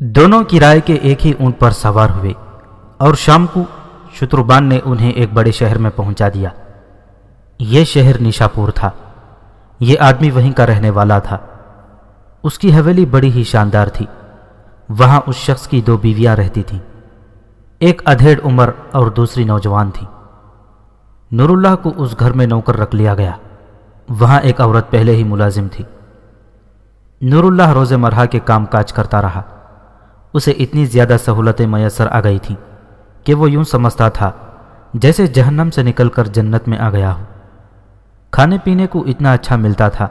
دونوں کرائے کے ایک ہی اونٹ پر سوار ہوئے اور شام کو شتربان نے انہیں ایک بڑے شہر میں پہنچا دیا۔ یہ شہر نیشاپور تھا۔ یہ آدمی وہیں کا رہنے والا تھا۔ اس کی حویلی بڑی ہی شاندار تھی۔ وہاں اس شخص کی دو بیویاں رہتی تھیں۔ ایک ادھیڑ عمر اور دوسری نوجوان تھی۔ نور اللہ کو اس گھر میں نوکر رکھ لیا گیا۔ وہاں ایک عورت پہلے ہی ملازم تھی۔ نور اللہ روز مرہ کے کام کاج کرتا رہا۔ اسے اتنی زیادہ سہولتیں میسر آ گئی تھیں کہ وہ یوں سمجھتا تھا، جیسے جہنم سے نکل کر جنت میں آ گیا ہو۔ کھانے پینے کو اتنا اچھا ملتا تھا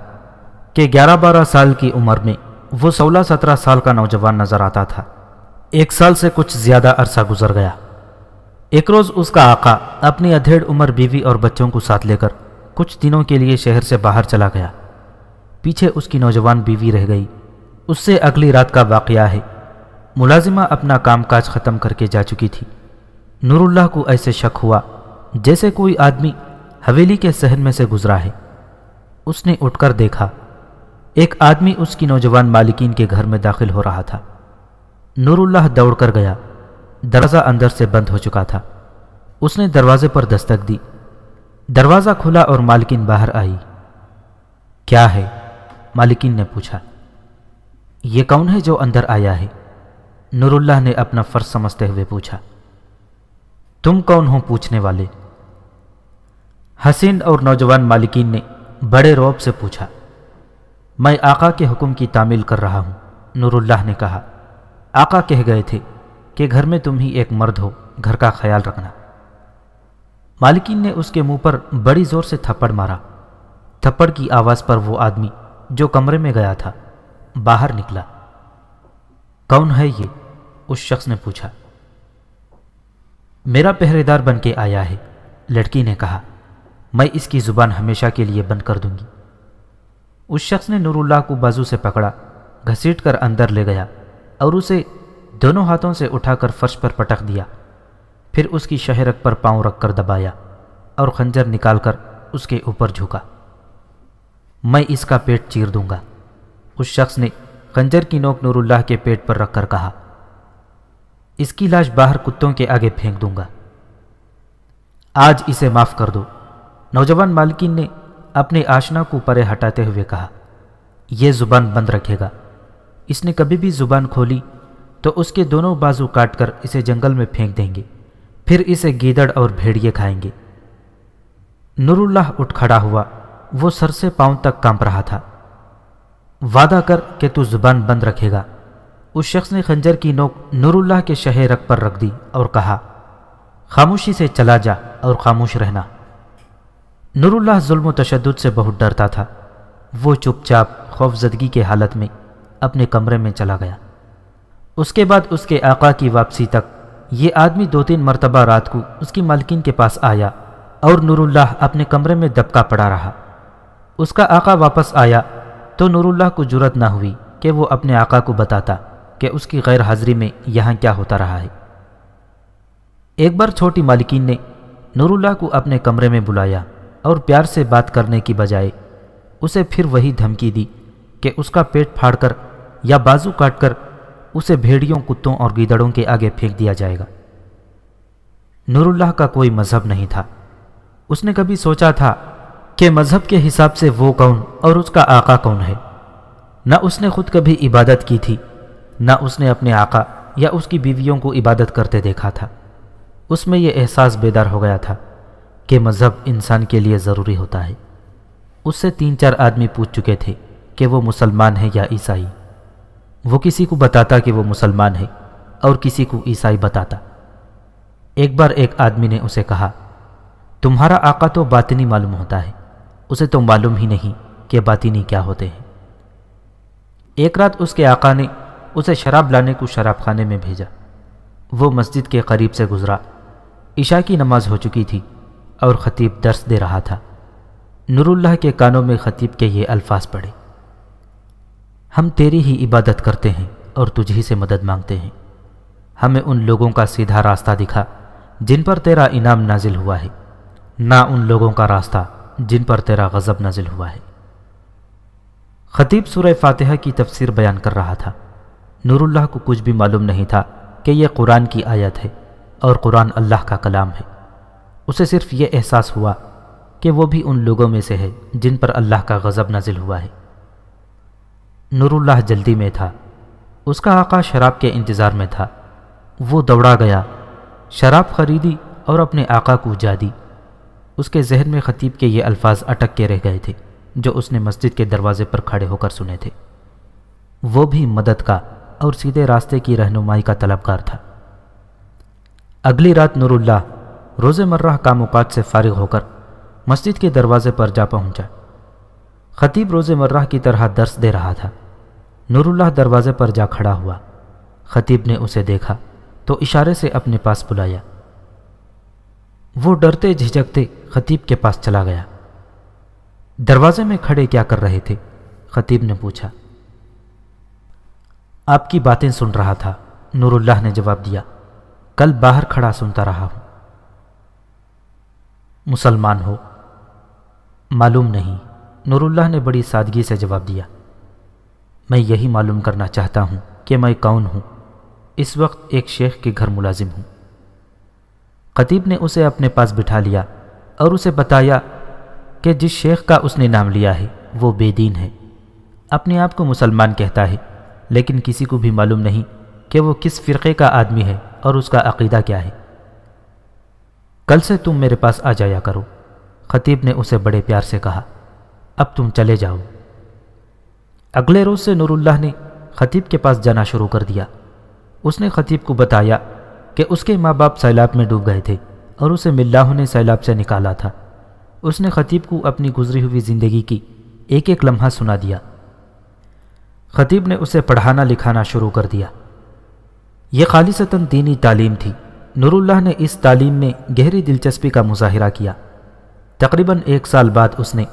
کہ گیارہ بارہ سال کی عمر میں وہ سولہ سترہ سال کا نوجوان نظر آتا تھا۔ ایک سال سے کچھ زیادہ عرصہ گزر گیا۔ ایک روز اس کا آقا اپنی ادھیڑ عمر بیوی اور بچوں کو ساتھ لے کر کچھ دنوں کے لیے شہر سے باہر چلا گیا۔ پیچھے اس کی نوجوان بیوی رہ گئی۔ اس سے اگلی رات کا واقعہ ہے۔ ملازمہ اپنا کام کاج ختم کر کے جا چکی تھی۔ نور اللہ کو ایسے شک ہوا جیسے کوئی آدمی حویلی کے سہن میں سے گزرا ہے۔ اس نے اٹھ کر دیکھا، ایک آدمی اس کی نوجوان مالکین کے گھر میں داخل ہو رہا تھا۔ نور اللہ دوڑ کر گیا، دروازہ اندر سے بند ہو چکا تھا۔ اس نے دروازے پر دستک دی۔ دروازہ کھلا اور مالکین باہر آئی۔ کیا ہے؟ مالکین نے پوچھا۔ یہ کون ہے جو اندر آیا ہے؟ نور اللہ نے اپنا فرض سمجھتے ہوئے پوچھا، تم کون ہو پوچھنے والے؟ حسین اور نوجوان مالکین نے بڑے روب سے پوچھا، میں آقا کے حکم کی تعمیل کر رہا ہوں نور اللہ نے کہا، آقا کہہ گئے تھے کہ گھر میں تم ہی ایک مرد ہو، گھر کا خیال رکھنا۔ مالکین نے اس کے منہ پر بڑی زور سے تھپڑ مارا۔ تھپڑ کی آواز پر وہ آدمی جو کمرے میں گیا تھا، باہر نکلا۔ کون ہے یہ؟ اس شخص نے پوچھا۔ میرا پہرے دار بن کے آیا ہے، لڑکی نے کہا، میں اس کی زبان ہمیشہ کے لیے بند کر دوں گی۔ اس شخص نے نور اللہ کو بازو سے پکڑا، گھسیٹ کر اندر لے گیا اور اسے دونوں ہاتھوں سے اٹھا کر فرش پر پٹک دیا۔ پھر اس کی شہرک پر پاؤں رکھ کر دبایا اور خنجر نکال کر اس کے اوپر جھکا۔ میں اس کا پیٹ چیر دوں گا۔ اس شخص نے خنجر کی نوک نور اللہ کے پیٹ پر رکھ کر کہا، اس کی لاش باہر کتوں کے آگے پھینک دوں گا۔ آج اسے معاف کر دو۔ نوجوان مالکین نے اپنے آشنا کو پرے ہٹاتے ہوئے کہا، یہ زبان بند رکھے گا۔ اس نے کبھی بھی زبان کھولی تو اس کے دونوں بازو کاٹ کر اسے جنگل میں پھینک دیں گے۔ پھر اسے گیدڑ اور بھیڑیے کھائیں گے۔ نور اللہ اٹھ کھڑا ہوا، وہ سر سے پاؤں تک کانپ رہا تھا۔ وعدہ کر کہ تو زبان بند رکھے گا۔ اس شخص نے خنجر کی نوک نور اللہ کے شہ رکھ پر رکھ دی اور کہا، خاموشی سے چلا جا اور خاموش رہنا۔ نور اللہ ظلم و تشدد سے بہت ڈرتا تھا۔ وہ چپ چاپ خوف زدگی کے حالت میں اپنے کمرے میں چلا گیا۔ اس کے بعد اس کے آقا کی واپسی تک یہ آدمی دو تین مرتبہ رات کو اس کی مالکین کے پاس آیا اور نور اللہ اپنے کمرے میں دبکا پڑا رہا۔ اس کا آقا واپس آیا تو نور اللہ کو جرت نہ ہوئی کہ وہ اپنے آقا کو بتاتا کہ اس کی غیر حاضری میں یہاں کیا ہوتا رہا ہے۔ ایک بار چھوٹی مالکین نے نور اللہ کو اپنے کمرے میں بلایا اور پیار سے بات کرنے کی بجائے اسے پھر وہی دھمکی دی کہ اس کا پیٹ پھاڑ کر یا بازو کاٹ کر اسے بھیڑیوں، کتوں اور گیدڑوں کے آگے پھینک دیا جائے گا۔ نور اللہ کا کوئی مذہب نہیں تھا۔ اس نے کبھی سوچا تھا کہ مذہب کے حساب سے وہ کون اور اس کا آقا کون ہے۔ نہ اس نے خود کبھی عبادت کی تھی، نہ اس نے اپنے آقا یا اس کی بیویوں کو عبادت کرتے دیکھا تھا۔ اس میں یہ احساس بیدار ہو گیا تھا کہ مذہب انسان کے لیے ضروری ہوتا ہے۔ اس سے تین چار آدمی پوچھ چکے تھے کہ وہ مسلمان ہے یا عیسائی۔ وہ کسی کو بتاتا کہ وہ مسلمان ہے اور کسی کو عیسائی بتاتا۔ ایک بار ایک آدمی نے اسے کہا، تمہارا آقا تو باطنی معلوم ہوتا ہے۔ اسے تو معلوم ہی نہیں کہ باطنی کیا ہوتے ہیں۔ ایک رات اس کے آقا نے اسے شراب لانے کو شراب خانے میں بھیجا۔ وہ مسجد کے قریب سے گزرا۔ عشاء کی نماز ہو چکی تھی اور خطیب درس دے رہا تھا۔ نور اللہ کے کانوں میں خطیب کے یہ الفاظ پڑے ہم تیری ہی عبادت کرتے ہیں اور تجھ ہی سے مدد مانگتے ہیں۔ ہمیں ان لوگوں کا سیدھا راستہ دکھا جن پر تیرا انعام نازل ہوا ہے۔ نہ ان لوگوں کا راستہ جن پر تیرا غضب نازل ہوا ہے۔ خطیب سورہ فاتحہ کی تفسیر بیان کر رہا تھا۔ نور اللہ کو کچھ بھی معلوم نہیں تھا کہ یہ قرآن کی آیت ہے اور قرآن اللہ کا کلام ہے۔ اسے صرف یہ احساس ہوا کہ وہ بھی ان لوگوں میں سے ہے جن پر اللہ کا غضب نازل ہوا ہے۔ نور اللہ جلدی میں تھا۔ اس کا آقا شراب کے انتظار میں تھا۔ وہ دوڑا گیا۔ شراب خریدی اور اپنے آقا کو جا دی۔ اس کے ذہن میں خطیب کے یہ الفاظ اٹک کے رہ گئے تھے، جو اس نے مسجد کے دروازے پر کھڑے ہو کر سنے تھے۔ وہ بھی مدد کا اور سیدھے راستے کی رہنمائی کا طلبگار تھا۔ اگلی رات نور اللہ روز مرہ کام اوقات سے فارغ ہو کر مسجد کے دروازے پر جا پہنچا۔ خطیب روز مرہ کی طرح درس دے رہا تھا۔ نور اللہ دروازے پر جا کھڑا ہوا۔ خطیب نے اسے دیکھا تو اشارے سے اپنے پاس بلایا۔ وہ ڈرتے جھجکتے خطیب کے پاس چلا گیا۔ دروازے میں کھڑے کیا کر رہے تھے؟ خطیب نے پوچھا۔ آپ کی باتیں سن رہا تھا، نور اللہ نے جواب دیا۔ کل باہر کھڑا سنتا رہا ہوں۔ مسلمان ہو۔ معلوم نہیں۔ نور اللہ نے بڑی سادگی سے جواب دیا۔ میں یہی معلوم کرنا چاہتا ہوں کہ میں کون ہوں۔ اس وقت ایک شیخ کے گھر ملازم ہوں۔ خطیب نے اسے اپنے پاس بٹھا لیا اور اسے بتایا کہ جس شیخ کا اس نے نام لیا ہے، وہ بے دین ہے۔ اپنے آپ کو مسلمان کہتا ہے، لیکن کسی کو بھی معلوم نہیں کہ وہ کس فرقے کا آدمی ہے اور اس کا عقیدہ کیا ہے۔ کل سے تم میرے پاس آ جایا کرو، خطیب نے اسے بڑے پیار سے کہا۔ اب تم چلے جاؤ۔ اگلے روز سے نور اللہ نے خطیب کے پاس جانا شروع کر دیا۔ اس نے خطیب کو بتایا کہ اس کے ماں باپ سیلاب میں ڈوب گئے تھے اور اسے ملاح نے سیلاب سے نکالا تھا۔ اس نے خطیب کو اپنی گزری ہوئی زندگی کی ایک ایک لمحہ سنا دیا۔ خطیب نے اسے پڑھانا لکھانا شروع کر دیا۔ یہ خالصتاً دینی تعلیم تھی۔ نور اللہ نے اس تعلیم میں گہری دلچسپی کا مظاہرہ کیا۔ تقریباً ایک سال بعد اس نے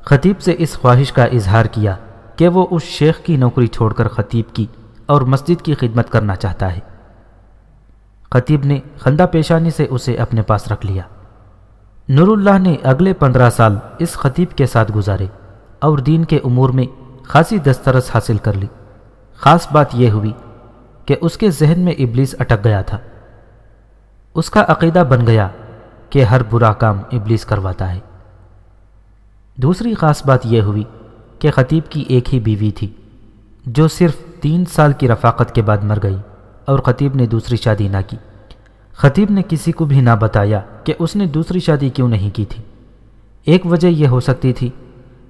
خطیب سے اس خواہش کا اظہار کیا کہ وہ اس شیخ کی نوکری چھوڑ کر خطیب کی اور مسجد کی خدمت کرنا چاہتا ہے۔ خطیب نے خندہ پیشانی سے اسے اپنے پاس رکھ لیا۔ نور اللہ نے اگلے پندرہ سال اس خطیب کے ساتھ گزارے اور دین کے امور میں خاصی دسترس حاصل کر لی۔ خاص بات یہ ہوئی کہ اس کے ذہن میں ابلیس اٹک گیا تھا۔ اس کا عقیدہ بن گیا کہ ہر برا کام ابلیس کرواتا ہے۔ دوسری خاص بات یہ ہوئی کہ خطیب کی ایک ہی بیوی تھی جو صرف تین سال کی رفاقت کے بعد مر گئی۔ اور خطیب نے دوسری شادی نہ کی۔ خطیب نے کسی کو بھی نہ بتایا کہ اس نے دوسری شادی کیوں نہیں کی تھی۔ ایک وجہ یہ ہو سکتی تھی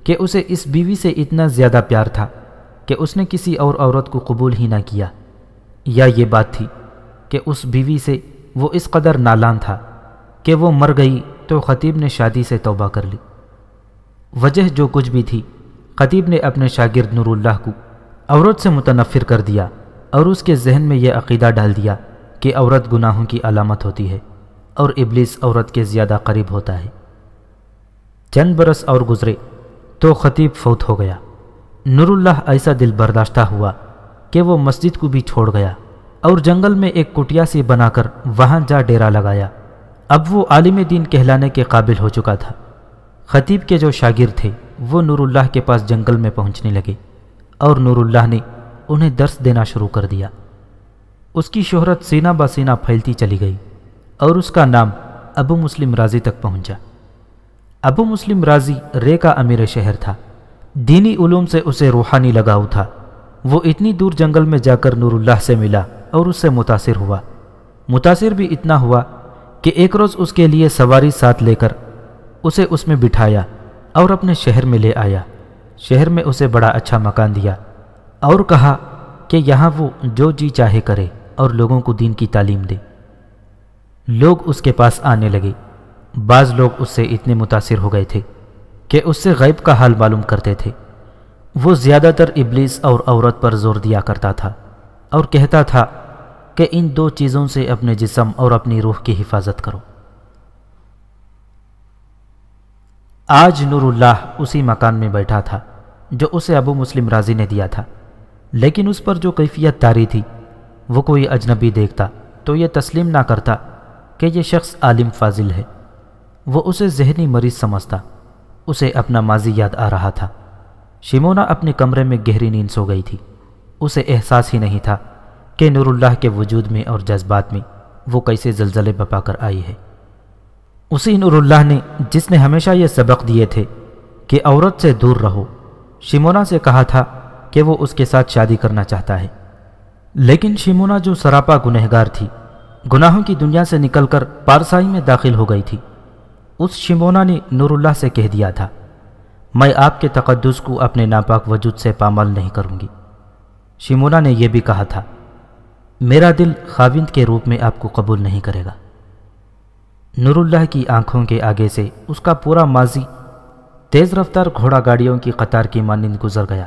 کہ اسے اس بیوی سے اتنا زیادہ پیار تھا کہ اس نے کسی اور عورت کو قبول ہی نہ کیا۔ یا یہ بات تھی کہ اس بیوی سے وہ اس قدر نالان تھا کہ وہ مر گئی تو خطیب نے شادی سے توبہ کر لی۔ وجہ جو کچھ بھی تھی، خطیب نے اپنے شاگرد نور اللہ کو عورت سے متنفر کر دیا۔ اور اس کے ذہن میں یہ عقیدہ ڈال دیا کہ عورت گناہوں کی علامت ہوتی ہے اور ابلیس عورت کے زیادہ قریب ہوتا ہے۔ چند برس اور گزرے تو خطیب فوت ہو گیا۔ نور اللہ ایسا دل برداشتہ ہوا کہ وہ مسجد کو بھی چھوڑ گیا اور جنگل میں ایک کٹیا سی بنا کر وہاں جا ڈیرا لگایا۔ اب وہ عالم دین کہلانے کے قابل ہو چکا تھا۔ خطیب کے جو شاگرد تھے وہ نور اللہ کے پاس جنگل میں پہنچنے لگے اور نور اللہ نے انہیں درس دینا شروع کر دیا۔ اس کی شہرت سینہ بہ سینہ پھیلتی چلی گئی اور اس کا نام ابو مسلم راضی تک پہنچا۔ ابو مسلم راضی رے کا امیر شہر تھا۔ دینی علوم سے اسے روحانی لگاؤ تھا۔ وہ اتنی دور جنگل میں جا کر نور اللہ سے ملا اور اس سے متاثر ہوا۔ متاثر بھی اتنا ہوا کہ ایک روز اس کے لیے سواری ساتھ لے کر اسے اس میں بٹھایا اور اپنے شہر میں لے آیا۔ شہر میں اسے بڑا اچھا مکان دیا۔ اور کہا کہ یہاں وہ جو جی چاہے کرے اور لوگوں کو دین کی تعلیم دے۔ لوگ اس کے پاس آنے لگے۔ بعض لوگ اس سے اتنے متاثر ہو گئے تھے کہ اس سے غیب کا حال معلوم کرتے تھے۔ وہ زیادہ تر ابلیس اور عورت پر زور دیا کرتا تھا اور کہتا تھا کہ ان دو چیزوں سے اپنے جسم اور اپنی روح کی حفاظت کرو۔ آج نور اللہ اسی مکان میں بیٹھا تھا جو اسے ابو مسلم راضی نے دیا تھا۔ لیکن اس پر جو کیفیت تاری تھی، وہ کوئی اجنبی دیکھتا تو یہ تسلیم نہ کرتا کہ یہ شخص عالم فاضل ہے۔ وہ اسے ذہنی مریض سمجھتا، اسے اپنا ماضی یاد آ رہا تھا۔ شمونا اپنے کمرے میں گہری نیند سو گئی تھی۔ اسے احساس ہی نہیں تھا کہ نور اللہ کے وجود میں اور جذبات میں وہ کیسے زلزلے بپا کر آئی ہے۔ اسی نور اللہ نے، جس نے ہمیشہ یہ سبق دیے تھے کہ عورت سے دور رہو شمونا سے کہا تھا کہ وہ اس کے ساتھ شادی کرنا چاہتا ہے۔ لیکن شمونا جو سراپا گنہگار تھی، گناہوں کی دنیا سے نکل کر پارسائی میں داخل ہو گئی تھی۔ اس شمونا نے نور اللہ سے کہہ دیا تھا، میں آپ کے تقدس کو اپنے ناپاک وجود سے پامال نہیں کروں گی۔ شمونا نے یہ بھی کہا تھا، میرا دل خاوند کے روپ میں آپ کو قبول نہیں کرے گا۔ نور اللہ کی آنکھوں کے آگے سے اس کا پورا ماضی تیز رفتار گھوڑا گاڑیوں کی قطار کی مانند گزر گیا۔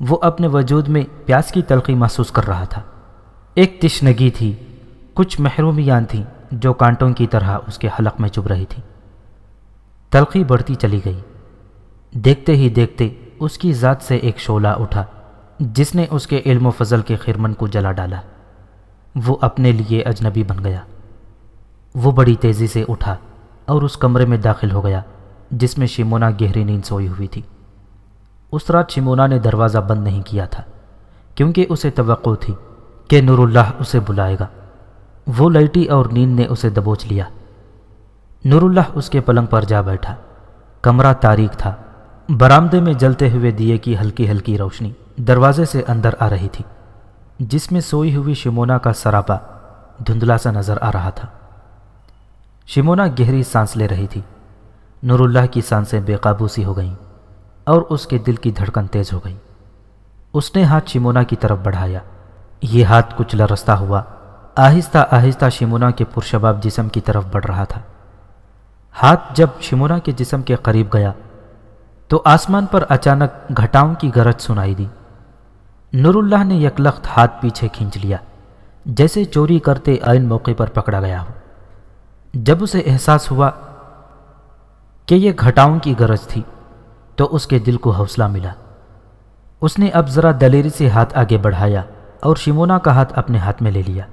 وہ اپنے وجود میں پیاس کی تلخی محسوس کر رہا تھا۔ ایک تشنگی تھی، کچھ محرومیاں تھیں جو کانٹوں کی طرح اس کے حلق میں چب رہی تھی تلخی بڑھتی چلی گئی۔ دیکھتے ہی دیکھتے اس کی ذات سے ایک شعلہ اٹھا، جس نے اس کے علم و فضل کے خرمن کو جلا ڈالا۔ وہ اپنے لیے اجنبی بن گیا۔ وہ بڑی تیزی سے اٹھا اور اس کمرے میں داخل ہو گیا، جس میں شمونا گہری نیند سوئی ہوئی تھی۔ اس رات شمونا نے دروازہ بند نہیں کیا تھا، کیونکہ اسے توقع تھی کہ نور اللہ اسے بلائے گا۔ وہ لائٹی اور نیند نے اسے دبوچ لیا۔ نور اللہ اس کے پلنگ پر جا بیٹھا۔ کمرہ تاریخ تھا۔ برآمدے میں جلتے ہوئے دیے کی ہلکی ہلکی روشنی دروازے سے اندر آ رہی تھی، جس میں سوئی ہوئی شمونا کا سراپا دھندلا سا نظر آ رہا تھا۔ شمونا گہری سانس لے رہی تھی۔ نور اللہ کی سانسیں بے قابو سی ہو گئیں۔ اور اس کے دل کی دھڑکن تیز ہو گئی۔ اس نے ہاتھ شمونا کی طرف بڑھایا۔ یہ ہاتھ کچھ لرستا ہوا، آہستہ آہستہ شمونا کے پرشباب جسم کی طرف بڑھ رہا تھا۔ ہاتھ جب شمونا کے جسم کے قریب گیا، تو آسمان پر اچانک گھٹاؤں کی گرج سنائی دی۔ نور اللہ نے یکلخت ہاتھ پیچھے کھینچ لیا، جیسے چوری کرتے آئین موقع پر پکڑا گیا ہو۔ جب اسے احساس ہوا کہ یہ گھٹاؤں کی گرج تھی تو اس کے دل کو حوصلہ ملا۔ اس نے اب ذرا دلیری سے ہاتھ آگے بڑھایا اور شمونا کا ہاتھ اپنے ہاتھ میں لے لیا۔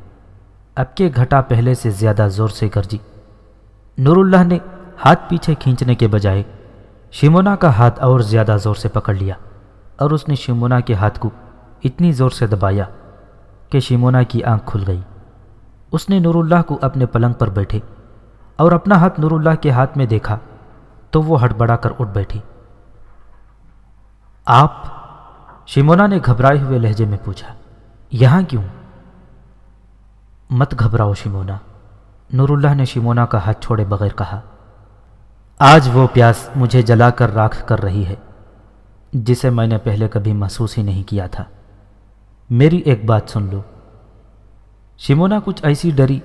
اب کے گھٹا پہلے سے زیادہ زور سے گرجی۔ نور اللہ نے ہاتھ پیچھے کھینچنے کے بجائے شمونا کا ہاتھ اور زیادہ زور سے پکڑ لیا اور اس نے شمونا کے ہاتھ کو اتنی زور سے دبایا کہ شمونا کی آنکھ کھل گئی۔ اس نے نور اللہ کو اپنے پلنگ پر بیٹھے اور اپنا ہاتھ نور اللہ کے ہاتھ میں دیکھا تو وہ ہٹ بڑا کر اٹھ بیٹھی۔ آپ شمونا نے گھبرائے ہوئے لہجے میں پوچھا، یہاں کیوں؟ مت گھبراؤ شمونا نور اللہ نے شمونا کا ہاتھ چھوڑے بغیر کہا، آج وہ پیاس مجھے جلا کر راکھ کر رہی ہے، جسے میں نے پہلے کبھی محسوس ہی نہیں کیا تھا۔ میری ایک بات سن لو۔ شمونا کچھ ایسی ڈری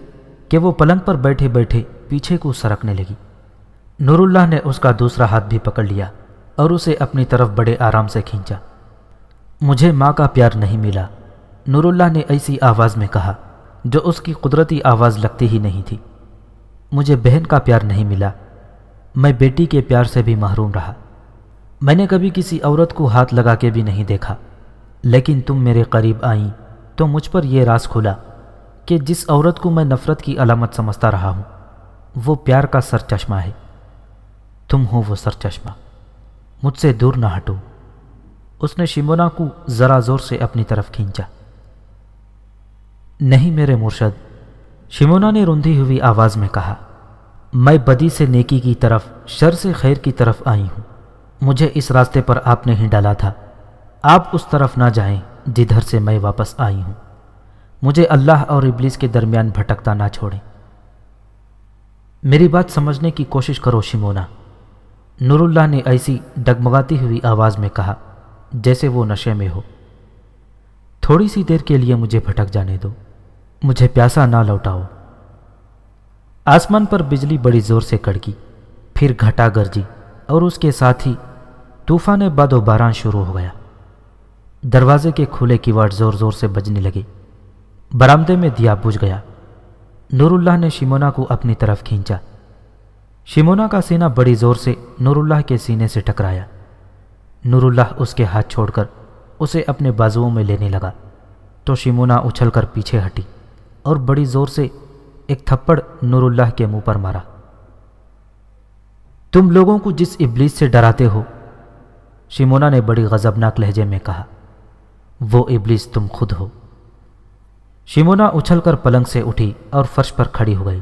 کہ وہ پلنگ پر بیٹھے بیٹھے پیچھے کو سرکنے لگی۔ نور اللہ نے اس کا دوسرا ہاتھ بھی پکڑ لیا۔ اور اسے اپنی طرف بڑے آرام سے کھینچا۔ مجھے ماں کا پیار نہیں ملا۔ نور اللہ نے ایسی آواز میں کہا جو اس کی قدرتی آواز لگتی ہی نہیں تھی۔ مجھے بہن کا پیار نہیں ملا۔ میں بیٹی کے پیار سے بھی محروم رہا۔ میں نے کبھی کسی عورت کو ہاتھ لگا کے بھی نہیں دیکھا۔ لیکن تم میرے قریب آئیں تو مجھ پر یہ راز کھلا کہ جس عورت کو میں نفرت کی علامت سمجھتا رہا ہوں، وہ پیار کا سر چشمہ ہے۔ تم ہو وہ سر چشمہ مجھ سے دور نہ ہٹو۔ اس نے شمونا کو ذرا زور سے اپنی طرف کھینچا۔ نہیں میرے مرشد، شمونا نے روندھی ہوئی آواز میں کہا، میں بدی سے نیکی کی طرف، شر سے خیر کی طرف آئی ہوں۔ مجھے اس راستے پر آپ نے ہی ڈالا تھا۔ آپ اس طرف نہ جائیں جدھر سے میں واپس آئی ہوں۔ مجھے اللہ اور ابلیس کے درمیان بھٹکتا نہ چھوڑیں۔ میری بات سمجھنے کی کوشش کرو شمونا۔ نور اللہ نے ایسی ڈگمگاتی ہوئی آواز میں کہا، جیسے وہ نشے میں ہو۔ تھوڑی سی دیر کے لیے مجھے بھٹک جانے دو۔ مجھے پیاسا نہ لوٹاؤ۔ آسمان پر بجلی بڑی زور سے کڑکی، پھر گھٹا گرجی، اور اس کے ساتھ ہی طوفان باد و باران شروع ہو گیا۔ دروازے کے کھلے کی واٹ زور زور سے بجنے لگے۔ برامدے میں دیا بجھ گیا۔ نور اللہ نے شمونا کو اپنی طرف کھینچا۔ شمونا کا سینہ بڑی زور سے نور اللہ کے سینے سے ٹکرایا۔ نور اللہ اس کے ہاتھ چھوڑ کر اسے اپنے بازوؤں میں لینے لگا۔ تو شمونا اچھل کر پیچھے ہٹی اور بڑی زور سے ایک تھپڑ نور اللہ کے منہ پر مارا۔ تم لوگوں کو جس ابلیس سے ڈراتے ہو، شمونا نے بڑی غضبناک لہجے میں کہا، وہ ابلیس تم خود ہو۔ شیمونا اچھل کر پلنگ سے اٹھی اور فرش پر کھڑی ہو گئی۔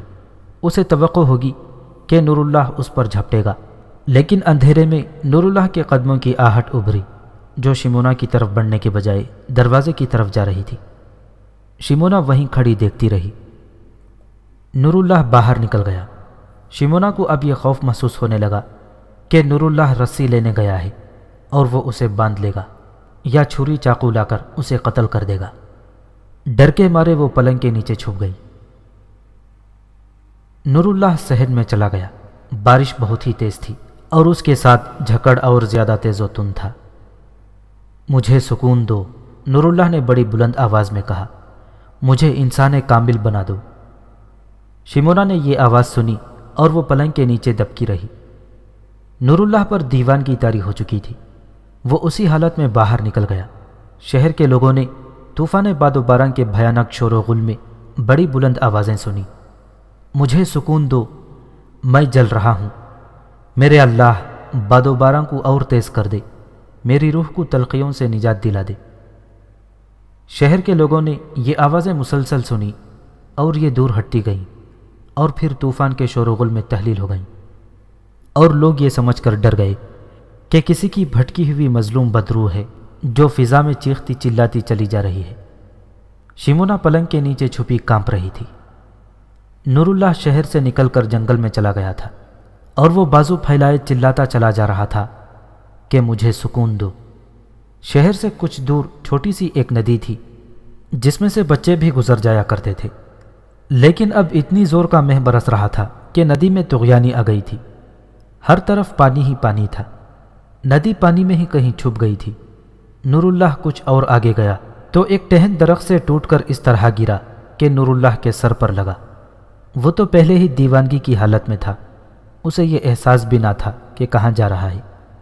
اسے توقع ہوگی کہ نور اللہ اس پر جھپٹے گا۔ لیکن اندھیرے میں نور اللہ کے قدموں کی آہٹ ابھری، جو شیمونا کی طرف بڑھنے کے بجائے دروازے کی طرف جا رہی تھی۔ شیمونا وہیں کھڑی دیکھتی رہی۔ نور اللہ باہر نکل گیا۔ شیمونا کو اب یہ خوف محسوس ہونے لگا کہ نور اللہ رسی لینے گیا ہے اور وہ اسے باندھ لے گا یا چھری چاقو لا کر اسے قتل کر دے گا۔ ڈر کے مارے وہ پلنگ کے نیچے چھپ گئی۔ نور اللہ صحن میں چلا گیا۔ بارش بہت ہی تیز تھی اور اس کے ساتھ جھکڑ اور زیادہ تیز و تن تھا۔ مجھے سکون دو نور اللہ نے بڑی بلند آواز میں کہا۔ مجھے انسان کامل بنا دو۔ شمونا نے یہ آواز سنی اور وہ پلنگ کے نیچے دبکی رہی۔ نور اللہ پر دیوان کی تاری ہو چکی تھی۔ وہ اسی حالت میں باہر نکل گیا۔ شہر کے لوگوں نے طوفان باد و باران کے بھیانک شور و غل میں بڑی بلند آوازیں سنی۔ مجھے سکون دو، میں جل رہا ہوں۔ میرے اللہ باد و کو اور تیز کر دے۔ میری روح کو تلقیوں سے نجات دلا دے۔ شہر کے لوگوں نے یہ آوازیں مسلسل سنی اور یہ دور ہٹتی گئیں اور پھر طوفان کے شور و غل میں تحلیل ہو گئیں۔ اور لوگ یہ سمجھ کر ڈر گئے کہ کسی کی بھٹکی ہوئی مظلوم بدرو ہے جو فضا میں چیختی چلاتی چلی جا رہی ہے۔ شیمونا پلنگ کے نیچے چھپی کانپ رہی تھی۔ نور اللہ شہر سے نکل کر جنگل میں چلا گیا تھا اور وہ بازو پھیلائے چلاتا چلا جا رہا تھا کہ مجھے سکون دو۔ شہر سے کچھ دور چھوٹی سی ایک ندی تھی جس میں سے بچے بھی گزر جایا کرتے تھے۔ لیکن اب اتنی زور کا مہ برس رہا تھا کہ ندی میں تغیانی آ گئی تھی۔ ہر طرف پانی ہی پانی تھا۔ ندی پانی میں ہی کہیں چھپ گئی تھی۔ نور اللہ کچھ اور آگے گیا تو ایک ٹہن درخت سے ٹوٹ کر اس طرح گرا کہ نور اللہ کے سر پر لگا۔ وہ تو پہلے ہی دیوانگی کی حالت میں تھا۔ اسے یہ احساس بھی نہ تھا کہ کہاں جا رہا ہے۔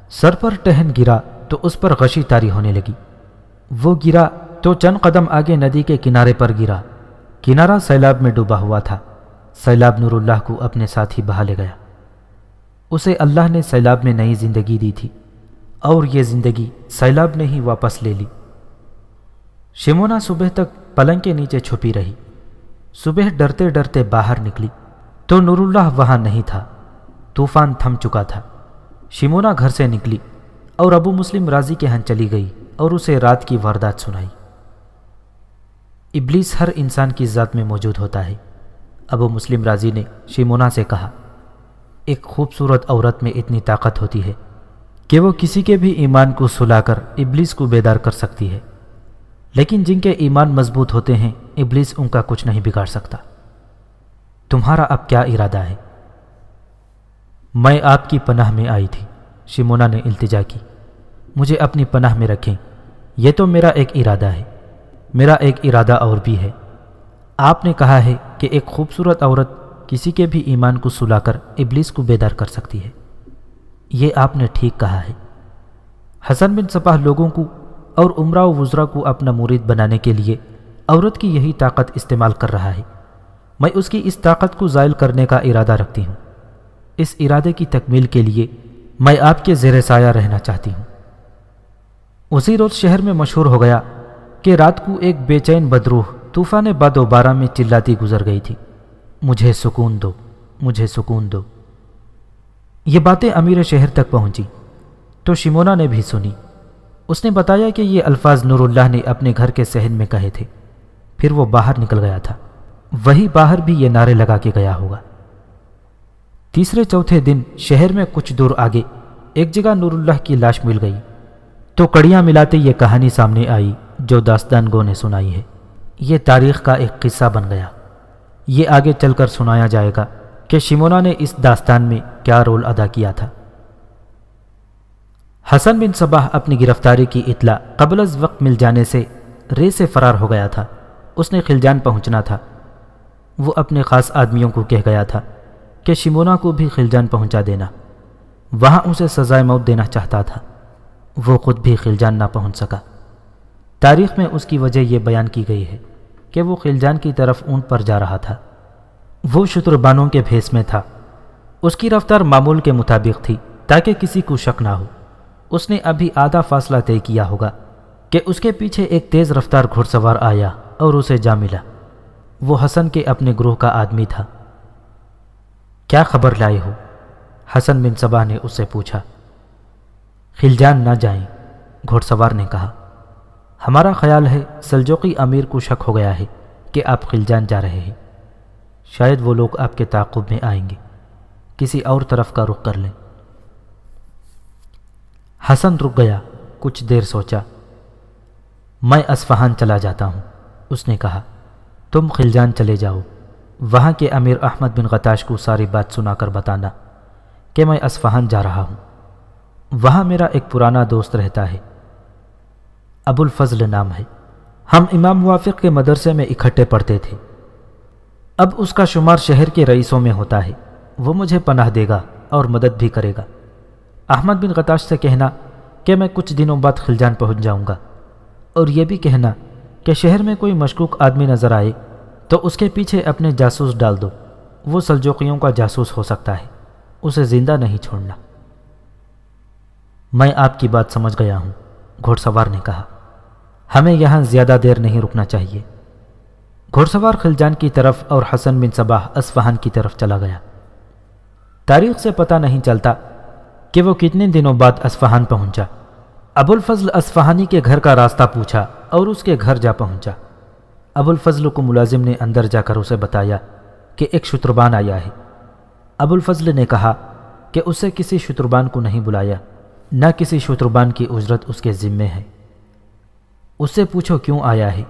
سر پر ٹہن گرا تو اس پر غشی تاری ہونے لگی۔ وہ گرا تو چند قدم آگے ندی کے کنارے پر گرا۔ کنارہ سیلاب میں ڈوبا ہوا تھا۔ سیلاب نور اللہ کو اپنے ساتھ ہی بہا لے گیا۔ اسے اللہ نے سیلاب میں نئی زندگی دی تھی۔ اور یہ زندگی سیلاب نے ہی واپس لے لی۔ شمونا صبح تک پلنگ کے نیچے چھپی رہی۔ صبح ڈرتے ڈرتے باہر نکلی۔ تو نور اللہ وہاں نہیں تھا۔ طوفان تھم چکا تھا۔ شمونا گھر سے نکلی اور ابو مسلم راضی کے ہن چلی گئی اور اسے رات کی واردات سنائی۔ ابلیس ہر انسان کی ذات میں موجود ہوتا ہے۔ ابو مسلم راضی نے شیمونا سے کہا، ایک خوبصورت عورت میں اتنی طاقت ہوتی ہے کہ وہ کسی کے بھی ایمان کو سلا کر ابلیس کو بیدار کر سکتی ہے۔ لیکن جن کے ایمان مضبوط ہوتے ہیں، ابلیس ان کا کچھ نہیں بگاڑ سکتا۔ تمہارا اب کیا ارادہ ہے؟ میں آپ کی پناہ میں آئی تھی۔ شمونا نے التجا کی۔ مجھے اپنی پناہ میں رکھیں۔ یہ تو میرا ایک ارادہ ہے۔ میرا ایک ارادہ اور بھی ہے۔ آپ نے کہا ہے کہ ایک خوبصورت عورت کسی کے بھی ایمان کو سلا کر ابلیس کو بیدار کر سکتی ہے۔ یہ آپ نے ٹھیک کہا ہے۔ حسن بن سپاہ لوگوں کو اور عمرہ و وزرا کو اپنا مرید بنانے کے لیے عورت کی یہی طاقت استعمال کر رہا ہے۔ میں اس کی اس طاقت کو زائل کرنے کا ارادہ رکھتی ہوں۔ اس ارادے کی تکمیل کے لیے میں آپ کے زیر سایہ رہنا چاہتی ہوں۔ اسی روز شہر میں مشہور ہو گیا کہ رات کو ایک بے چین بدروح طوفان باد و بارہ میں چلاتی گزر گئی تھی۔ مجھے سکون دو، مجھے سکون دو۔ یہ باتیں امیر شہر تک پہنچی۔ تو شمونا نے بھی سنی۔ اس نے بتایا کہ یہ الفاظ نور اللہ نے اپنے گھر کے سہن میں کہے تھے۔ پھر وہ باہر نکل گیا تھا۔ وہی باہر بھی یہ نعرے لگا کے گیا ہوگا۔ تیسرے چوتھے دن شہر میں کچھ دور آگے ایک جگہ نور اللہ کی لاش مل گئی۔ تو کڑیاں ملاتے یہ کہانی سامنے آئی جو داستان گو نے سنائی ہے۔ یہ تاریخ کا ایک قصہ بن گیا۔ یہ آگے چل کر سنایا جائے گا کہ شمونا نے اس داستان میں کیا رول ادا کیا تھا۔ حسن بن صباح اپنی گرفتاری کی اطلاع قبل از وقت مل جانے سے رے سے فرار ہو گیا تھا۔ اس نے خلجان پہنچنا تھا۔ وہ اپنے خاص آدمیوں کو کہہ گیا تھا کہ شمونا کو بھی خلجان پہنچا دینا۔ وہاں اسے سزائے موت دینا چاہتا تھا۔ وہ خود بھی خلجان نہ پہنچ سکا۔ تاریخ میں اس کی وجہ یہ بیان کی گئی ہے کہ وہ خلجان کی طرف اونٹ پر جا رہا تھا۔ وہ شتربانوں کے بھیس میں تھا۔ اس کی رفتار معمول کے مطابق تھی تاکہ کسی کو شک نہ ہو۔ اس نے ابھی آدھا فاصلہ طے کیا ہوگا کہ اس کے پیچھے ایک تیز رفتار گھڑ سوار آیا اور اسے جا ملا۔ وہ حسن کے اپنے گروہ کا آدمی تھا۔ کیا خبر لائے ہو؟ حسن بن صبا نے اس سے پوچھا۔ خلجان نہ جائیں گھوڑ سوار نے کہا۔ ہمارا خیال ہے سلجوقی امیر کو شک ہو گیا ہے کہ آپ خلجان جا رہے ہیں۔ شاید وہ لوگ آپ کے تعاقب میں آئیں گے۔ کسی اور طرف کا رخ کر لیں۔ حسن رک گیا، کچھ دیر سوچا، میں اسفہان چلا جاتا ہوں۔ اس نے کہا، تم خلجان چلے جاؤ، وہاں کے امیر احمد بن غتاش کو ساری بات سنا کر بتانا کہ میں اسفہان جا رہا ہوں۔ وہاں میرا ایک پرانا دوست رہتا ہے ابو الفضل نام ہے۔ ہم امام موافق کے مدرسے میں اکٹھے پڑھتے تھے۔ اب اس کا شمار شہر کے رئیسوں میں ہوتا ہے۔ وہ مجھے پناہ دے گا اور مدد بھی کرے گا۔ احمد بن غتاش سے کہنا کہ میں کچھ دنوں بعد خلجان پہنچ جاؤں گا۔ اور یہ بھی کہنا کہ شہر میں کوئی مشکوک آدمی نظر آئے تو اس کے پیچھے اپنے جاسوس ڈال دو۔ وہ سلجوقیوں کا جاسوس ہو سکتا ہے۔ اسے زندہ نہیں چھوڑنا۔ میں آپ کی بات سمجھ گیا ہوں گھوڑ سوار نے کہا۔ ہمیں یہاں زیادہ دیر نہیں رکنا چاہیے۔ گھوڑ سوار خلجان کی طرف اور حسن بن صباح اسفہان کی طرف چلا گیا۔ تاریخ سے پتہ نہیں چلتا کہ وہ کتنے دنوں بعد اسفہان پہنچا۔ ابو الفضل اسفہانی کے گھر کا راستہ پوچھا اور اس کے گھر جا پہنچا۔ ابو الفضل کو ملازم نے اندر جا کر اسے بتایا کہ ایک شتربان آیا ہے۔ ابو الفضل نے کہا کہ اسے کسی شتربان کو نہیں بلایا، نہ کسی شتربان کی اجرت اس کے ذمے ہے۔ اس سے پوچھو کیوں آیا ہے؟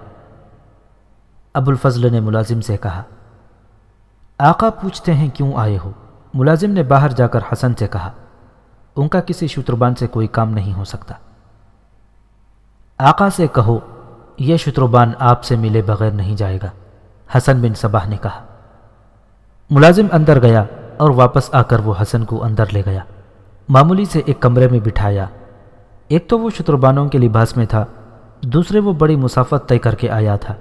ابو الفضل نے ملازم سے کہا، آقا پوچھتے ہیں کیوں آئے ہو؟ ملازم نے باہر جا کر حسن سے کہا ان کا کسی شتربان سے کوئی کام نہیں ہو سکتا۔ آقا سے کہو، یہ شتربان آپ سے ملے بغیر نہیں جائے گا، حسن بن صباح نے کہا۔ ملازم اندر گیا اور واپس آ کر وہ حسن کو اندر لے گیا۔ معمولی سے ایک کمرے میں بٹھایا۔ ایک تو وہ شتربانوں کے لباس میں تھا، دوسرے وہ بڑی مسافت طے کر کے آیا تھا۔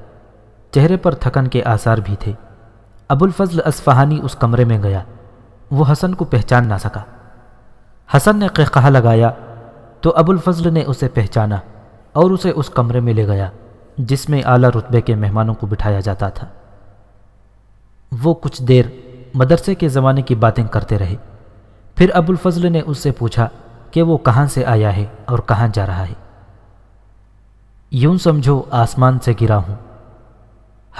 چہرے پر تھکن کے آثار بھی تھے۔ ابو الفضل اسفہانی اس کمرے میں گیا۔ وہ حسن کو پہچان نہ سکا۔ حسن نے قہقہ لگایا تو ابو الفضل نے اسے پہچانا اور اسے اس کمرے میں لے گیا جس میں اعلیٰ رتبے کے مہمانوں کو بٹھایا جاتا تھا۔ وہ کچھ دیر مدرسے کے زمانے کی باتیں کرتے رہے۔ پھر ابو الفضل نے اس سے پوچھا کہ وہ کہاں سے آیا ہے اور کہاں جا رہا ہے۔ یوں سمجھو آسمان سے گرا ہوں،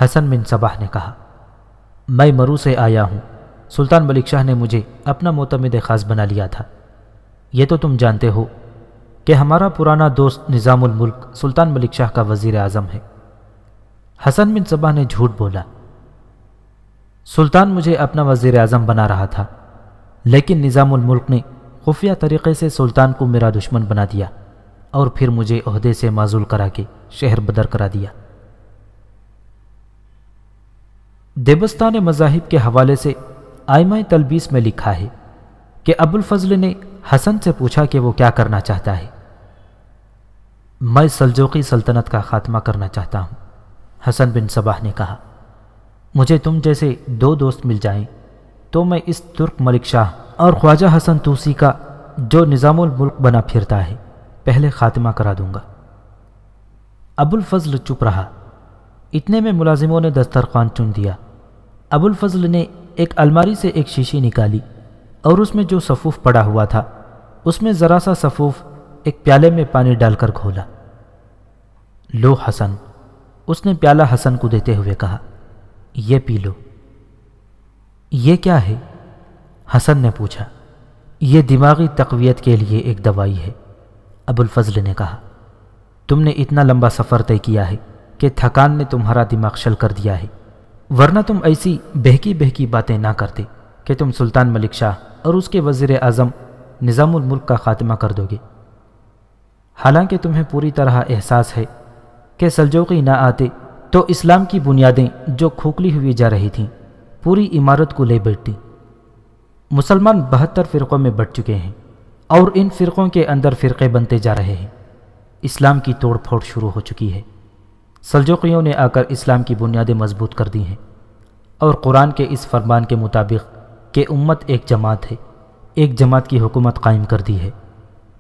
حسن بن صباح نے کہا۔ میں مرو سے آیا ہوں۔ سلطان ملک شاہ نے مجھے اپنا معتمد خاص بنا لیا تھا۔ یہ تو تم جانتے ہو کہ ہمارا پرانا دوست نظام الملک سلطان ملک شاہ کا وزیر اعظم ہے۔ حسن بن صبح نے جھوٹ بولا۔ سلطان مجھے اپنا وزیر اعظم بنا رہا تھا، لیکن نظام الملک نے خفیہ طریقے سے سلطان کو میرا دشمن بنا دیا اور پھر مجھے عہدے سے معذول کرا کے شہر بدر کرا دیا۔ دیبستان مذاہب کے حوالے سے آئمہ تلبیس میں لکھا ہے کہ ابو الفضل نے حسن سے پوچھا کہ وہ کیا کرنا چاہتا ہے۔ میں سلجوقی سلطنت کا خاتمہ کرنا چاہتا ہوں، حسن بن صباح نے کہا۔ مجھے تم جیسے دو دوست مل جائیں تو میں اس ترک ملک شاہ اور خواجہ حسن توسی کا جو نظام الملک بنا پھرتا ہے، پہلے خاتمہ کرا دوں گا۔ ابو الفضل چپ رہا۔ اتنے میں ملازموں نے دسترخوان چن دیا۔ ابو الفضل نے ایک الماری سے ایک شیشی نکالی اور اس میں جو صفوف پڑا ہوا تھا اس میں ذرا سا صفوف ایک پیالے میں پانی ڈال کر کھولا۔ لو حسن، اس نے پیالہ حسن کو دیتے ہوئے کہا، یہ پی لو۔ یہ کیا ہے؟ حسن نے پوچھا، یہ دماغی تقویت کے لیے ایک دوائی ہے۔ ابو الفضل نے کہا، تم نے اتنا لمبا سفر طے کیا ہے کہ تھکان نے تمہارا دماغ شل کر دیا ہے۔ ورنہ تم ایسی بہکی بہکی باتیں نہ کرتے کہ تم سلطان ملک شاہ اور اس کے وزیر اعظم نظام الملک کا خاتمہ کر دو گے۔ حالانکہ تمہیں پوری طرح احساس ہے کہ سلجوقی نہ آتے تو اسلام کی بنیادیں جو کھوکھلی ہوئی جا رہی تھیں، پوری عمارت کو لے بیٹھتی مسلمان بہتر فرقوں میں بٹ چکے ہیں اور ان فرقوں کے اندر فرقے بنتے جا رہے ہیں۔ اسلام کی توڑ پھوڑ شروع ہو چکی ہے۔ سلجوقیوں نے آ کر اسلام کی بنیادیں مضبوط کر دی ہیں اور قرآن کے اس فرمان کے مطابق کہ امت ایک جماعت ہے۔ ایک جماعت کی حکومت قائم کر دی ہے۔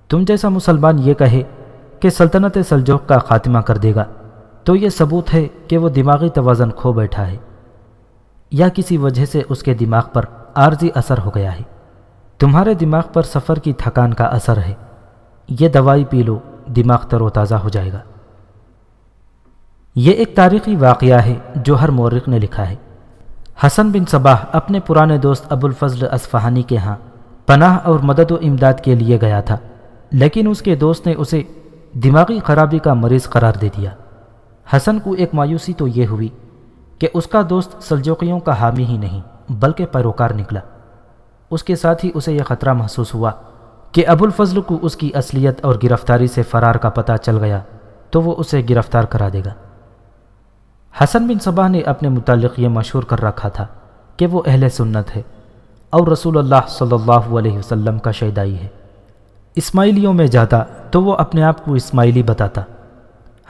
تم جیسا مسلمان یہ کہے کہ سلطنت سلجوق کا خاتمہ کر دے گا، تو یہ ثبوت ہے کہ وہ دماغی توازن کھو بیٹھا ہے۔ یا کسی وجہ سے اس کے دماغ پر عارضی اثر ہو گیا ہے۔ تمہارے دماغ پر سفر کی تھکان کا اثر ہے۔ یہ دوائی پی لو، دماغ تر و تازہ ہو جائے گا۔ یہ ایک تاریخی واقعہ ہے جو ہر مورخ نے لکھا ہے۔ حسن بن صباح اپنے پرانے دوست ابو الفضل اسفہانی کے ہاں پناہ اور مدد و امداد کے لیے گیا تھا، لیکن اس کے دوست نے اسے دماغی خرابی کا مریض قرار دے دیا۔ حسن کو ایک مایوسی تو یہ ہوئی کہ اس کا دوست سلجوقیوں کا حامی ہی نہیں، بلکہ پیروکار نکلا۔ اس کے ساتھ ہی اسے یہ خطرہ محسوس ہوا کہ ابو الفضل کو اس کی اصلیت اور گرفتاری سے فرار کا پتہ چل گیا تو وہ اسے گرفتار کرا دے گا۔ حسن بن صبح نے اپنے متعلق یہ مشہور کر رکھا تھا کہ وہ اہل سنت ہے۔ اور رسول اللہ صلی اللہ علیہ وسلم کا شیدائی ہے۔ اسماعیلیوں میں جاتا تو وہ اپنے آپ کو اسماعیلی بتاتا۔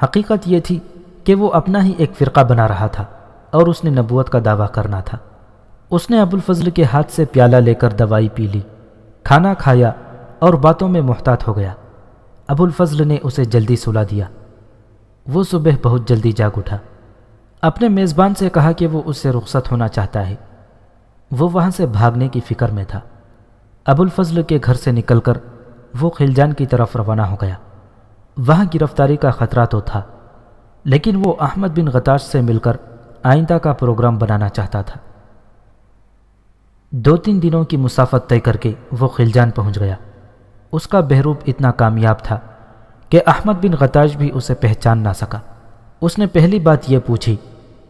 حقیقت یہ تھی کہ وہ اپنا ہی ایک فرقہ بنا رہا تھا اور اس نے نبوت کا دعویٰ کرنا تھا۔ اس نے ابو الفضل کے ہاتھ سے پیالہ لے کر دوائی پی لی، کھانا کھایا اور باتوں میں محتاط ہو گیا۔ ابو الفضل نے اسے جلدی سلا دیا۔ وہ صبح بہت جلدی جاگ اٹھا۔ اپنے میزبان سے کہا کہ وہ اس سے رخصت ہونا چاہتا ہے۔ وہ وہاں سے بھاگنے کی فکر میں تھا۔ ابو الفضل کے گھر سے نکل کر وہ خلجان کی طرف روانہ ہو گیا۔ وہاں گرفتاری کا خطرہ تو تھا، لیکن وہ احمد بن غتاش سے مل کر آئندہ کا پروگرام بنانا چاہتا تھا۔ دو تین دنوں کی مسافت طے کر کے وہ خلجان پہنچ گیا۔ اس کا بہروپ اتنا کامیاب تھا کہ احمد بن غتاش بھی اسے پہچان نہ سکا۔ اس نے پہلی بات یہ پوچھی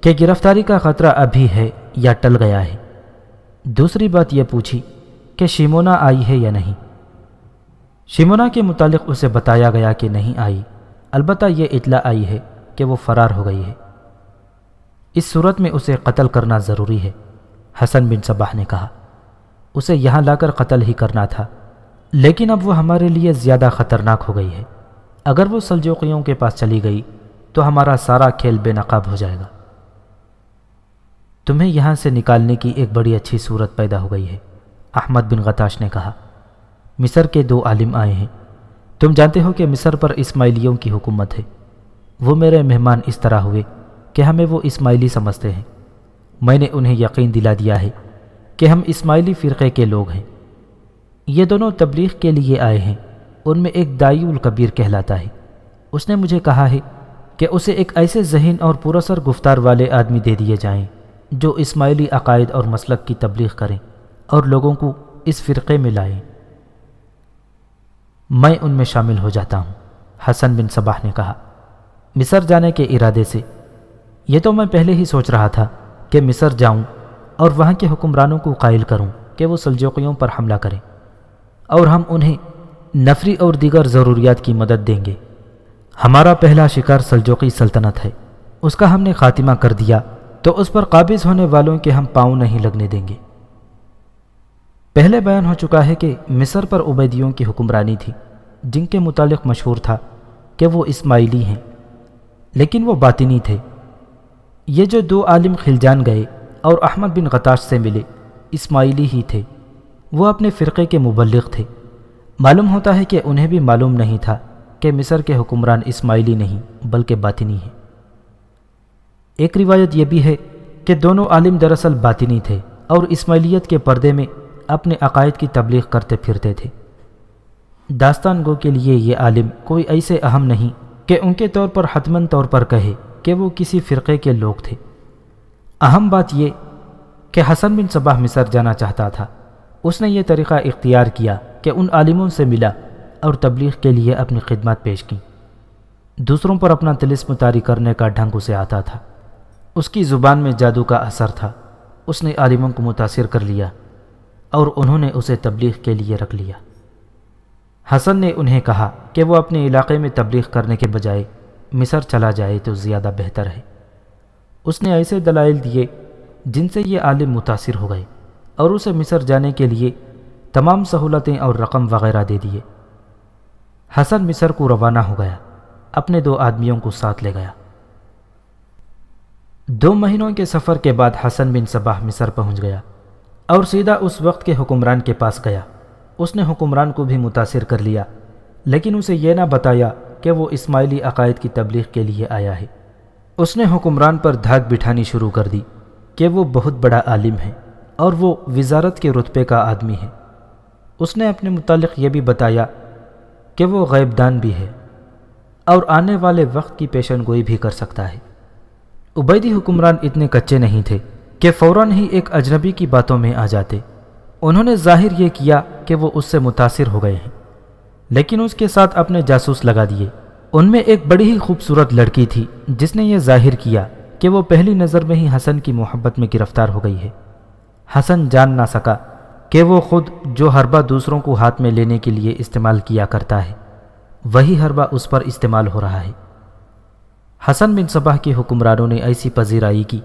کہ گرفتاری کا خطرہ ابھی ہے یا ٹل گیا ہے۔ دوسری بات یہ پوچھی کہ شیمونا آئی ہے یا نہیں۔ شیمونا کے متعلق اسے بتایا گیا کہ نہیں آئی، البتہ یہ اطلاع آئی ہے کہ وہ فرار ہو گئی ہے۔ اس صورت میں اسے قتل کرنا ضروری ہے، حسن بن صباح نے کہا۔ اسے یہاں لا کر قتل ہی کرنا تھا، لیکن اب وہ ہمارے لیے زیادہ خطرناک ہو گئی ہے۔ اگر وہ سلجوقیوں کے پاس چلی گئی تو ہمارا سارا کھیل بے نقاب ہو جائے گا۔ تمہیں یہاں سے نکالنے کی ایک بڑی اچھی صورت پیدا ہو گئی ہے۔ احمد بن غتاش نے کہا، مصر کے دو عالم آئے ہیں۔ تم جانتے ہو کہ مصر پر اسماعیلیوں کی حکومت ہے۔ وہ میرے مہمان اس طرح ہوئے کہ ہمیں وہ اسماعیلی سمجھتے ہیں۔ میں نے انہیں یقین دلا دیا ہے کہ ہم اسماعیلی فرقے کے لوگ ہیں۔ یہ دونوں تبلیغ کے لیے آئے ہیں۔ ان میں ایک دائی القبیر کہلاتا ہے۔ اس نے مجھے کہا ہے کہ اسے ایک ایسے ذہن اور پرسر گفتار والے آدمی دے دیے جائیں۔ جو اسماعیلی عقائد اور مسلک کی تبلیغ کریں اور لوگوں کو اس فرقے میں لائیں۔ میں ان میں شامل ہو جاتا ہوں، حسن بن صباح نے کہا۔ مصر جانے کے ارادے سے۔ یہ تو میں پہلے ہی سوچ رہا تھا کہ مصر جاؤں اور وہاں کے حکمرانوں کو قائل کروں کہ وہ سلجوقیوں پر حملہ کریں۔ اور ہم انہیں نفری اور دیگر ضروریات کی مدد دیں گے۔ ہمارا پہلا شکار سلجوقی سلطنت ہے۔ اس کا ہم نے خاتمہ کر دیا۔ تو اس پر قابض ہونے والوں کے ہم پاؤں نہیں لگنے دیں گے۔ پہلے بیان ہو چکا ہے کہ مصر پر عبیدیوں کی حکمرانی تھی، جن کے متعلق مشہور تھا کہ وہ اسماعیلی ہیں، لیکن وہ باطنی تھے۔ یہ جو دو عالم خلجان گئے اور احمد بن غتاش سے ملے، اسماعیلی ہی تھے۔ وہ اپنے فرقے کے مبلغ تھے۔ معلوم ہوتا ہے کہ انہیں بھی معلوم نہیں تھا کہ مصر کے حکمران اسماعیلی نہیں، بلکہ باطنی ہیں۔ ایک روایت یہ بھی ہے کہ دونوں عالم دراصل باطنی تھے اور اسماعیلیت کے پردے میں اپنے عقائد کی تبلیغ کرتے پھرتے تھے۔ داستان گو کے لیے یہ عالم کوئی ایسے اہم نہیں کہ ان کے طور پر حتمن طور پر کہے کہ وہ کسی فرقے کے لوگ تھے۔ اہم بات یہ کہ حسن بن صباح مصر جانا چاہتا تھا۔ اس نے یہ طریقہ اختیار کیا کہ ان عالموں سے ملا اور تبلیغ کے لیے اپنی خدمات پیش کیں۔ دوسروں پر اپنا تلسم تاری کرنے کا ڈھنگ اسے آتا تھا۔ اس کی زبان میں جادو کا اثر تھا۔ اس نے عالموں کو متاثر کر لیا اور انہوں نے اسے تبلیغ کے لیے رکھ لیا۔ حسن نے انہیں کہا کہ وہ اپنے علاقے میں تبلیغ کرنے کے بجائے مصر چلا جائے تو زیادہ بہتر ہے۔ اس نے ایسے دلائل دیے جن سے یہ عالم متاثر ہو گئے اور اسے مصر جانے کے لیے تمام سہولتیں اور رقم وغیرہ دے دیے۔ حسن مصر کو روانہ ہو گیا، اپنے دو آدمیوں کو ساتھ لے گیا۔ دو مہینوں کے سفر کے بعد حسن بن صباح مصر پہنچ گیا اور سیدھا اس وقت کے حکمران کے پاس گیا۔ اس نے حکمران کو بھی متاثر کر لیا، لیکن اسے یہ نہ بتایا کہ وہ اسماعیلی عقائد کی تبلیغ کے لیے آیا ہے۔ اس نے حکمران پر دھاک بٹھانی شروع کر دی کہ وہ بہت بڑا عالم ہے اور وہ وزارت کے رتبے کا آدمی ہے۔ اس نے اپنے متعلق یہ بھی بتایا کہ وہ غیب دان بھی ہے اور آنے والے وقت کی پیشن گوئی بھی کر سکتا ہے۔ عبیدی حکمران اتنے کچے نہیں تھے کہ فوراً ہی ایک اجنبی کی باتوں میں آ جاتے۔ انہوں نے ظاہر یہ کیا کہ وہ اس سے متاثر ہو گئے ہیں۔ لیکن اس کے ساتھ اپنے جاسوس لگا دیے۔ ان میں ایک بڑی ہی خوبصورت لڑکی تھی جس نے یہ ظاہر کیا کہ وہ پہلی نظر میں ہی حسن کی محبت میں گرفتار ہو گئی ہے۔ حسن جان نہ سکا کہ وہ خود جو حربہ دوسروں کو ہاتھ میں لینے کے لیے استعمال کیا کرتا ہے، وہی حربہ اس پر استعمال ہو رہا ہے۔ حسن بن صبح کے حکمرانوں نے ایسی پذیرائی کی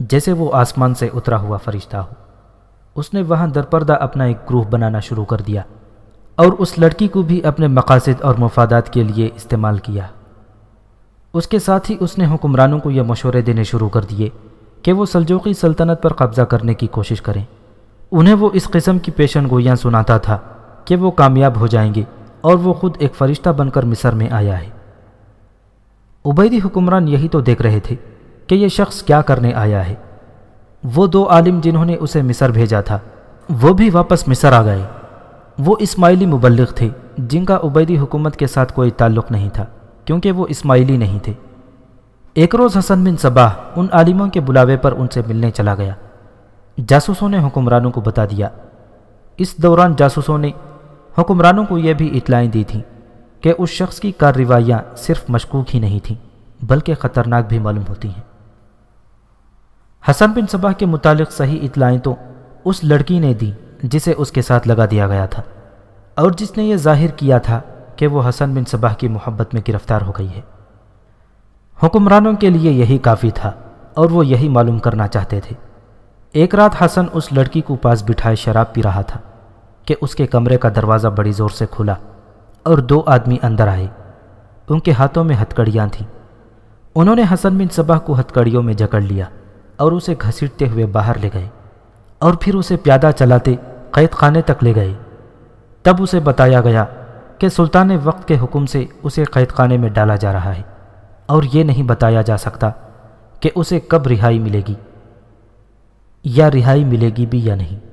جیسے وہ آسمان سے اترا ہوا فرشتہ ہو۔ اس نے وہاں درپردہ اپنا ایک گروہ بنانا شروع کر دیا اور اس لڑکی کو بھی اپنے مقاصد اور مفادات کے لیے استعمال کیا۔ اس کے ساتھ ہی اس نے حکمرانوں کو یہ مشورے دینے شروع کر دیے کہ وہ سلجوقی سلطنت پر قبضہ کرنے کی کوشش کریں۔ انہیں وہ اس قسم کی پیشن گوئیاں سناتا تھا کہ وہ کامیاب ہو جائیں گے اور وہ خود ایک فرشتہ بن کر مصر میں آیا ہے۔ عبیدی حکمران یہی تو دیکھ رہے تھے کہ یہ شخص کیا کرنے آیا ہے۔ وہ دو عالم جنہوں نے اسے مصر بھیجا تھا، وہ بھی واپس مصر آ گئے۔ وہ اسماعیلی مبلغ تھے، جن کا عبیدی حکومت کے ساتھ کوئی تعلق نہیں تھا، کیونکہ وہ اسماعیلی نہیں تھے۔ ایک روز حسن بن صباح ان عالموں کے بلاوے پر ان سے ملنے چلا گیا۔ جاسوسوں نے حکمرانوں کو بتا دیا۔ اس دوران جاسوسوں نے حکمرانوں کو یہ بھی اطلاعیں دی تھیں۔ کہ اس شخص کی کارروائیاں صرف مشکوک ہی نہیں تھیں، بلکہ خطرناک بھی معلوم ہوتی ہیں۔ حسن بن صبح کے متعلق صحیح اطلاعیں تو اس لڑکی نے دی جسے اس کے ساتھ لگا دیا گیا تھا، اور جس نے یہ ظاہر کیا تھا کہ وہ حسن بن صبح کی محبت میں گرفتار ہو گئی ہے۔ حکمرانوں کے لیے یہی کافی تھا، اور وہ یہی معلوم کرنا چاہتے تھے۔ ایک رات حسن اس لڑکی کو پاس بٹھائے شراب پی رہا تھا کہ اس کے کمرے کا دروازہ بڑی زور سے کھلا۔ اور دو آدمی اندر آئے۔ ان کے ہاتھوں میں ہتکڑیاں تھیں۔ انہوں نے حسن بن صبح کو ہتکڑیوں میں جکڑ لیا اور اسے گھسیٹتے ہوئے باہر لے گئے اور پھر اسے پیادہ چلاتے قید خانے تک لے گئے۔ تب اسے بتایا گیا کہ سلطان وقت کے حکم سے اسے قید خانے میں ڈالا جا رہا ہے اور یہ نہیں بتایا جا سکتا کہ اسے کب رہائی ملے گی۔ یا رہائی ملے گی بھی یا نہیں۔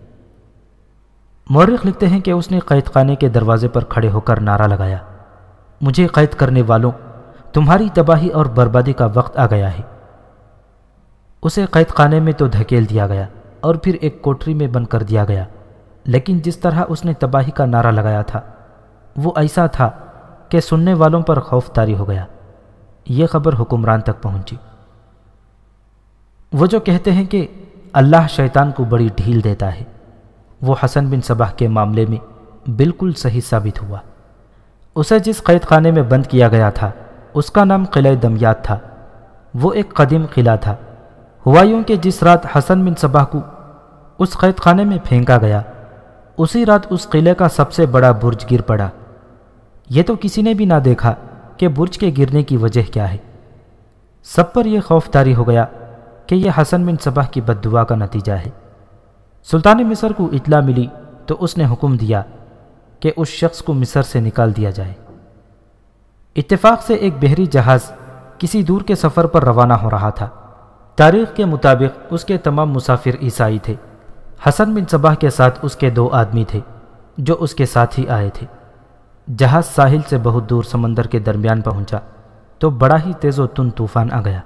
مورخ لکھتے ہیں کہ اس نے قید خانے کے دروازے پر کھڑے ہو کر نعرہ لگایا۔ مجھے قید کرنے والوں، تمہاری تباہی اور بربادی کا وقت آ گیا ہے۔ اسے قید خانے میں تو دھکیل دیا گیا اور پھر ایک کوٹری میں بند کر دیا گیا۔ لیکن جس طرح اس نے تباہی کا نعرہ لگایا تھا، وہ ایسا تھا کہ سننے والوں پر خوف تاری ہو گیا۔ یہ خبر حکمران تک پہنچی۔ وہ جو کہتے ہیں کہ اللہ شیطان کو بڑی ڈھیل دیتا ہے۔ وہ حسن بن صبح کے معاملے میں بالکل صحیح ثابت ہوا۔ اسے جس قید خانے میں بند کیا گیا تھا، اس کا نام قلعہ دمیات تھا۔ وہ ایک قدیم قلعہ تھا۔ ہوا یوں کہ جس رات حسن بن صبح کو اس قید خانے میں پھینکا گیا، اسی رات اس قلعے کا سب سے بڑا برج گر پڑا۔ یہ تو کسی نے بھی نہ دیکھا کہ برج کے گرنے کی وجہ کیا ہے۔ سب پر یہ خوف تاری ہو گیا کہ یہ حسن بن صبح کی بد دعا کا نتیجہ ہے۔ سلطان مصر کو اطلاع ملی تو اس نے حکم دیا کہ اس شخص کو مصر سے نکال دیا جائے۔ اتفاق سے ایک بحری جہاز کسی دور کے سفر پر روانہ ہو رہا تھا۔ تاریخ کے مطابق اس کے تمام مسافر عیسائی تھے۔ حسن بن صباح کے ساتھ اس کے دو آدمی تھے جو اس کے ساتھ ہی آئے تھے۔ جہاز ساحل سے بہت دور سمندر کے درمیان پہنچا تو بڑا ہی تیز و تن طوفان آ گیا۔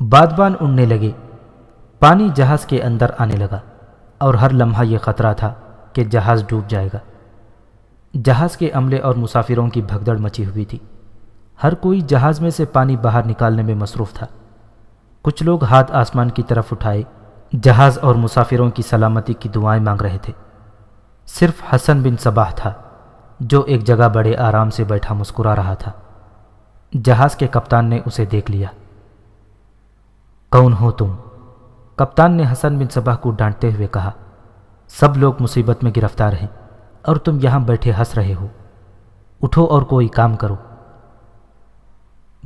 بادبان اڑنے لگے۔ پانی جہاز کے اندر آنے لگا اور ہر لمحہ یہ خطرہ تھا کہ جہاز ڈوب جائے گا۔ جہاز کے عملے اور مسافروں کی بھگدڑ مچی ہوئی تھی۔ ہر کوئی جہاز میں سے پانی باہر نکالنے میں مصروف تھا۔ کچھ لوگ ہاتھ آسمان کی طرف اٹھائے، جہاز اور مسافروں کی سلامتی کی دعائیں مانگ رہے تھے۔ صرف حسن بن صباح تھا، جو ایک جگہ بڑے آرام سے بیٹھا مسکرا رہا تھا۔ جہاز کے کپتان نے اسے دیکھ لیا۔ کون ہو تم؟ کپتان نے حسن بن صبح کو ڈانٹتے ہوئے کہا، سب لوگ مصیبت میں گرفتار ہیں اور تم یہاں بیٹھے ہنس رہے ہو۔ اٹھو اور کوئی کام کرو۔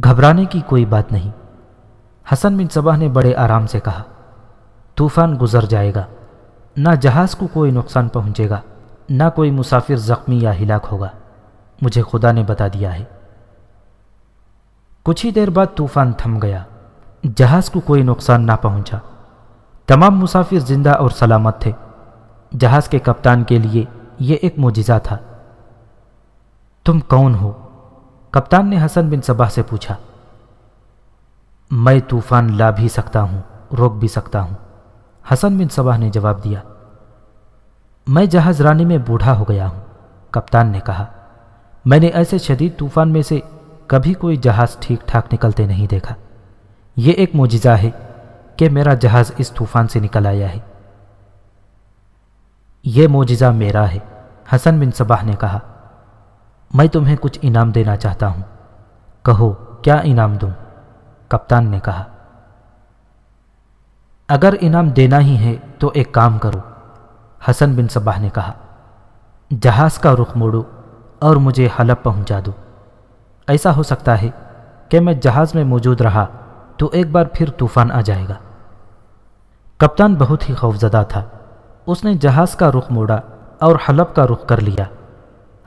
گھبرانے کی کوئی بات نہیں۔ حسن بن صبح نے بڑے آرام سے کہا، طوفان گزر جائے گا۔ نہ جہاز کو کوئی نقصان پہنچے گا، نہ کوئی مسافر زخمی یا ہلاک ہوگا۔ مجھے خدا نے بتا دیا ہے۔ کچھ ہی دیر بعد طوفان تھم گیا۔ جہاز کو کوئی نقصان نہ پہنچا۔ تمام مسافر زندہ اور سلامت تھے۔ جہاز کے کپتان کے لیے یہ ایک معجزہ تھا۔ تم کون ہو؟ کپتان نے حسن بن صباح سے پوچھا۔ میں طوفان لا بھی سکتا ہوں، روک بھی سکتا ہوں۔ حسن بن صباح نے جواب دیا۔ میں جہاز رانی میں بوڑھا ہو گیا ہوں، کپتان نے کہا۔ میں نے ایسے شدید طوفان میں سے کبھی کوئی جہاز ٹھیک ٹھاک نکلتے نہیں دیکھا۔ یہ ایک معجزہ ہے۔ کہ میرا جہاز اس طوفان سے نکل آیا ہے۔ یہ معجزہ میرا ہے، حسن بن صباح نے کہا۔ میں تمہیں کچھ انعام دینا چاہتا ہوں۔ کہو، کیا انعام دوں؟ کپتان نے کہا۔ اگر انعام دینا ہی ہے تو ایک کام کرو، حسن بن صباح نے کہا۔ جہاز کا رخ موڑو اور مجھے حلب پہنچا دو۔ ایسا ہو سکتا ہے کہ میں جہاز میں موجود رہا تو ایک بار پھر طوفان آ جائے گا۔ کپتان بہت ہی خوفزدہ تھا۔ اس نے جہاز کا رخ موڑا اور حلب کا رخ کر لیا۔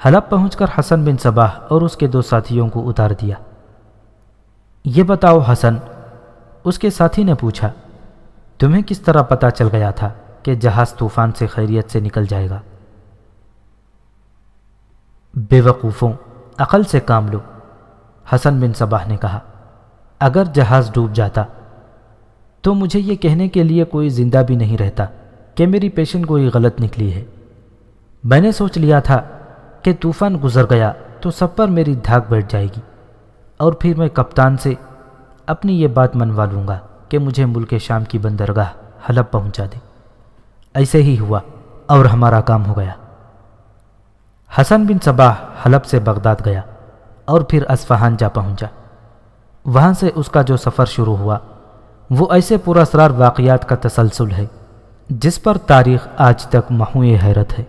حلب پہنچ کر حسن بن صباح اور اس کے دو ساتھیوں کو اتار دیا۔ یہ بتاؤ حسن، اس کے ساتھی نے پوچھا، تمہیں کس طرح پتا چل گیا تھا کہ جہاز طوفان سے خیریت سے نکل جائے گا؟ بے وقوفوں، عقل سے کام لو، حسن بن صباح نے کہا۔ اگر جہاز ڈوب جاتا، تو مجھے یہ کہنے کے لیے کوئی زندہ بھی نہیں رہتا کہ میری پیشن کوئی غلط نکلی ہے۔ میں نے سوچ لیا تھا کہ طوفان گزر گیا تو سب پر میری دھاک بیٹھ جائے گی، اور پھر میں کپتان سے اپنی یہ بات منوا لوں گا کہ مجھے ملک شام کی بندرگاہ حلب پہنچا دے۔ ایسے ہی ہوا اور ہمارا کام ہو گیا۔ حسن بن صباح حلب سے بغداد گیا اور پھر اسفہان جا پہنچا۔ وہاں سے اس کا جو سفر شروع ہوا، وہ ایسے پورا سرار واقعات کا تسلسل ہے، جس پر تاریخ آج تک محوئے حیرت ہے۔